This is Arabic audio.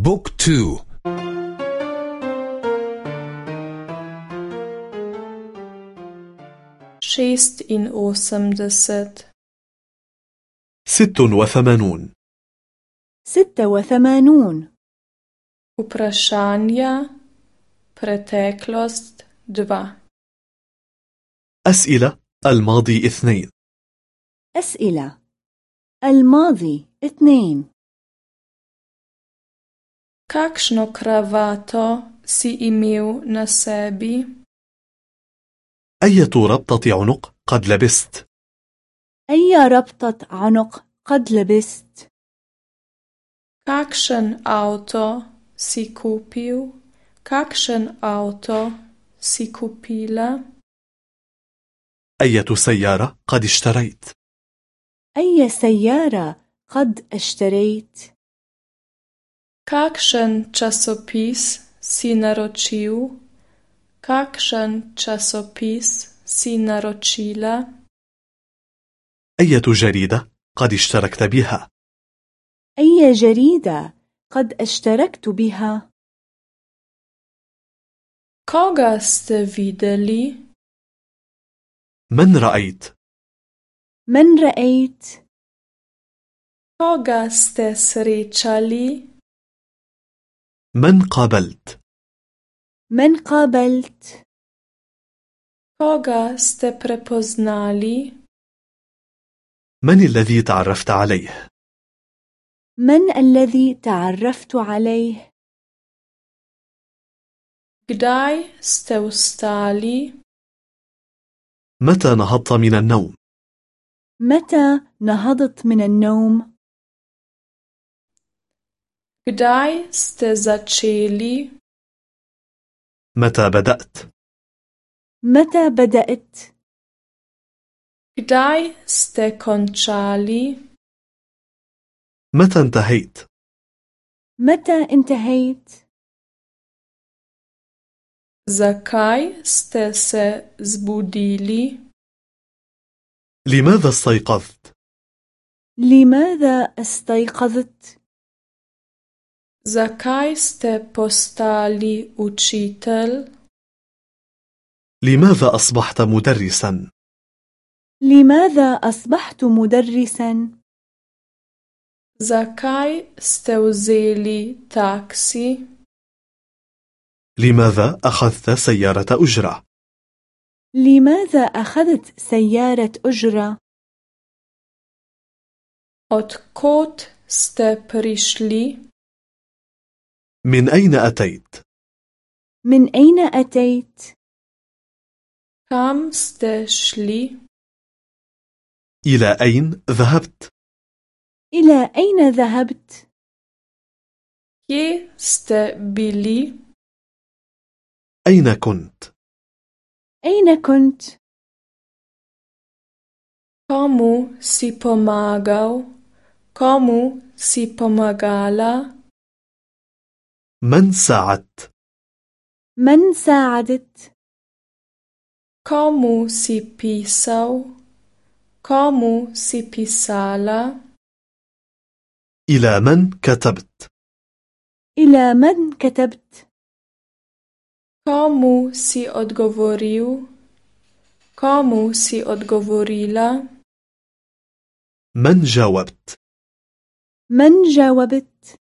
Book two. šestinosemdeset ست وثمانون. ستة وثمانون. Vprašanja preteklost 2 أسئلة الماضي اثنين. أسئلة الماضي اثنين. Kakšno kravato si imel na sebi? أية ربطة عنق قد لبست؟ أي ربطة عنق قد لبست؟ Kakšen avto si kupil? Kakšen avto si kupila? أية سيارة قد اشتريت؟ أي سيارة قد اشتريت؟ Kakšen časopis si naročil? Kakšen časopis si naročila? أية جريدة قد اشتركت بها؟ أي جريدة قد اشتركت بها؟ Koga ste videli? من رأيت؟ من رأيت؟ Koga ste srečali? من قابلت؟ من قابلت؟ Koga ste prepoznali? من الذي تعرفت عليه؟ من الذي تعرفت عليه؟ Kdaj ste vstali? متى نهضت من النوم؟ متى نهضت من النوم؟ Kdaj ste začeli? متى بدأت؟ متى بدأت؟ Kdaj ste končali? متى انتهيت؟ متى انتهيت؟ Zakaj ste se zbudili? لماذا استيقظت؟ لماذا استيقظت؟ Zakaj ste postali učitelj? لماذا أصبحت مدرسا؟ لماذا أصبحت مدرسا؟ Zakaj ste vzeli taksi? لماذا أخذت سيارة أجرة؟ لماذا أخذت سيارة أجرة؟ Ste prišli? من أين أتيت؟ من أين أتيت؟ Ste šli? إلى أين ذهبت؟ إلى أين ذهبت؟ Ste bili? أين كنت؟ أين كنت؟ Komu si pomagal? Komu si pomagala? من ساعدت؟ من ساعدت؟ Komu si pisal Komu si pisala إلى من كتبت؟ إلى من كتبت؟ Komu si odgovoril Komu si odgovorila من جاوبت؟ من جاوبت؟